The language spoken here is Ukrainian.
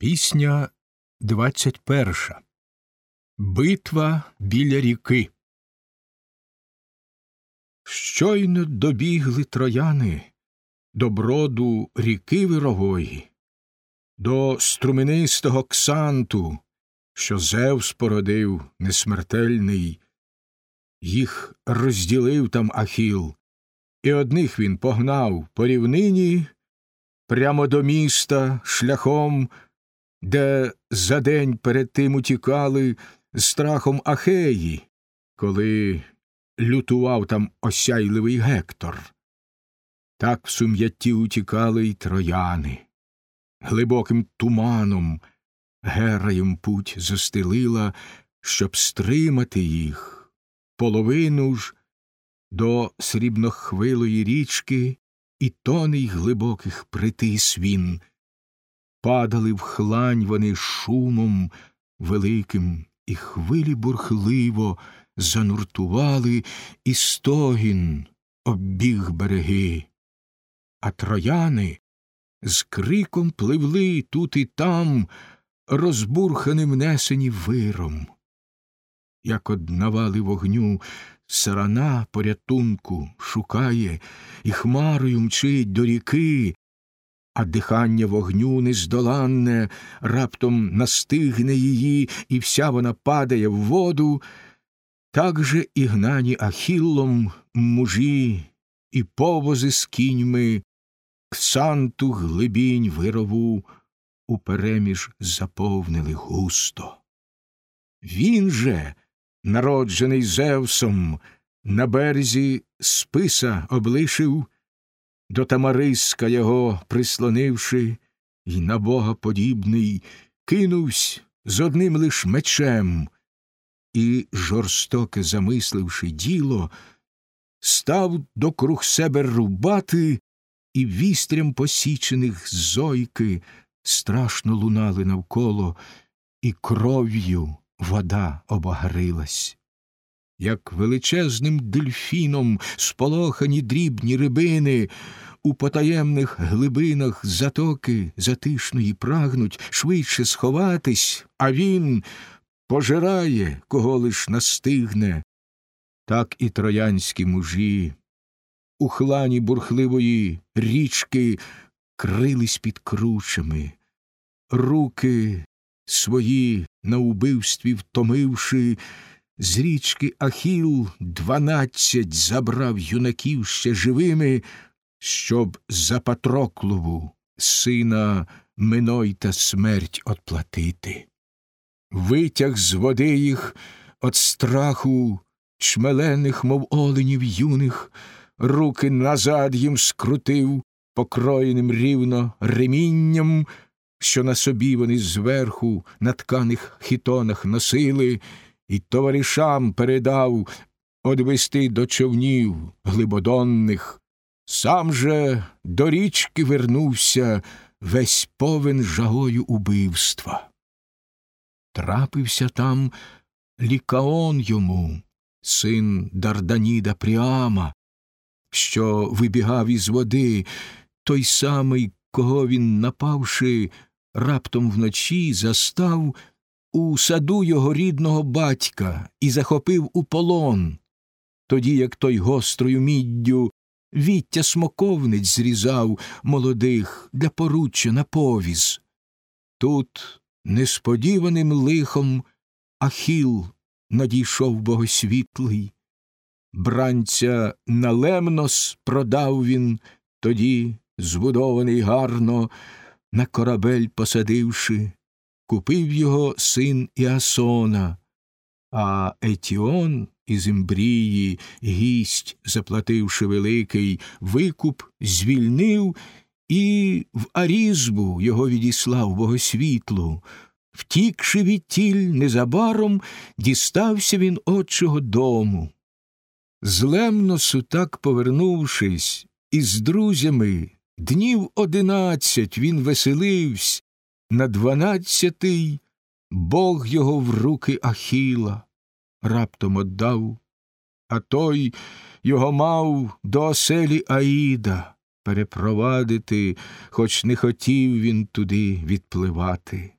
Пісня двадцять перша Битва біля ріки. Щойно добігли трояни до броду ріки вирової, до струменистого ксанту, що Зевс породив несмертельний, їх розділив там Ахіл, і одних він погнав по рівнині прямо до міста шляхом де за день перед тим утікали з страхом Ахеї, коли лютував там осяйливий Гектор. Так в сум'ятті утікали й трояни. Глибоким туманом Гера їм путь застелила, щоб стримати їх, половину ж до срібнохвилої річки і тоней глибоких притис він, падали в хлань вони шумом великим, і хвилі бурхливо зануртували, і стогін оббіг береги. А трояни з криком пливли тут і там, розбурханим несені виром. Як од навали вогню сарана порятунку шукає і хмарою мчить до ріки, а дихання вогню нездоланне раптом настигне її, і вся вона падає в воду, так же і гнані Ахіллом мужі і повози з кіньми, ксанту глибінь вирову упереміж заповнили густо. Він же, народжений Зевсом, на березі списа облишив до Тамариска його прислонивши, й на бога подібний, кинувсь з одним лиш мечем, і, жорстоке замисливши діло, став докруг себе рубати, і вістрям посічених зойки страшно лунали навколо, і кров'ю вода обагрилась. Як величезним дельфіном сполохані дрібні рибини, у потаємних глибинах затоки затишної прагнуть швидше сховатись, а він пожирає, кого лиш настигне. Так і троянські мужі у хлані бурхливої річки крились під кручами, руки свої на убивстві втомивши, з річки Ахіл дванадцять забрав юнаків ще живими, щоб за Патроклову, сина Минойта смерть отплатити. Витяг з води їх от страху чмелених, мов оленів юних, руки назад їм скрутив, покроєним рівно ремінням, що на собі вони зверху на тканих хітонах носили і товаришам передав одвести до човнів глибодонних. Сам же до річки вернувся весь повен жагою убивства. Трапився там лікаон йому, син Дарданіда Пріама, що вибігав із води, той самий, кого він, напавши, раптом вночі застав у саду його рідного батька і захопив у полон, тоді як той гострою міддю віття смоковниць зрізав молодих для поруччя на повіз. Тут несподіваним лихом Ахіл надійшов богосвітлий. Бранця на Лемнос продав він тоді, збудований гарно, на корабель посадивши, купив його син Іасона, а Етіон із Імбрії гість, заплативши великий викуп, звільнив і в Арізбу його відіслав богосвітлу. Втікши від тіль, незабаром дістався він отчого дому. З Лемносу так повернувшись, із друзями днів одинадцять він веселивсь, на дванадцятий Бог його в руки Ахіла раптом отдав, а той його мав до оселі Аїда перепровадити, хоч не хотів він туди відпливати.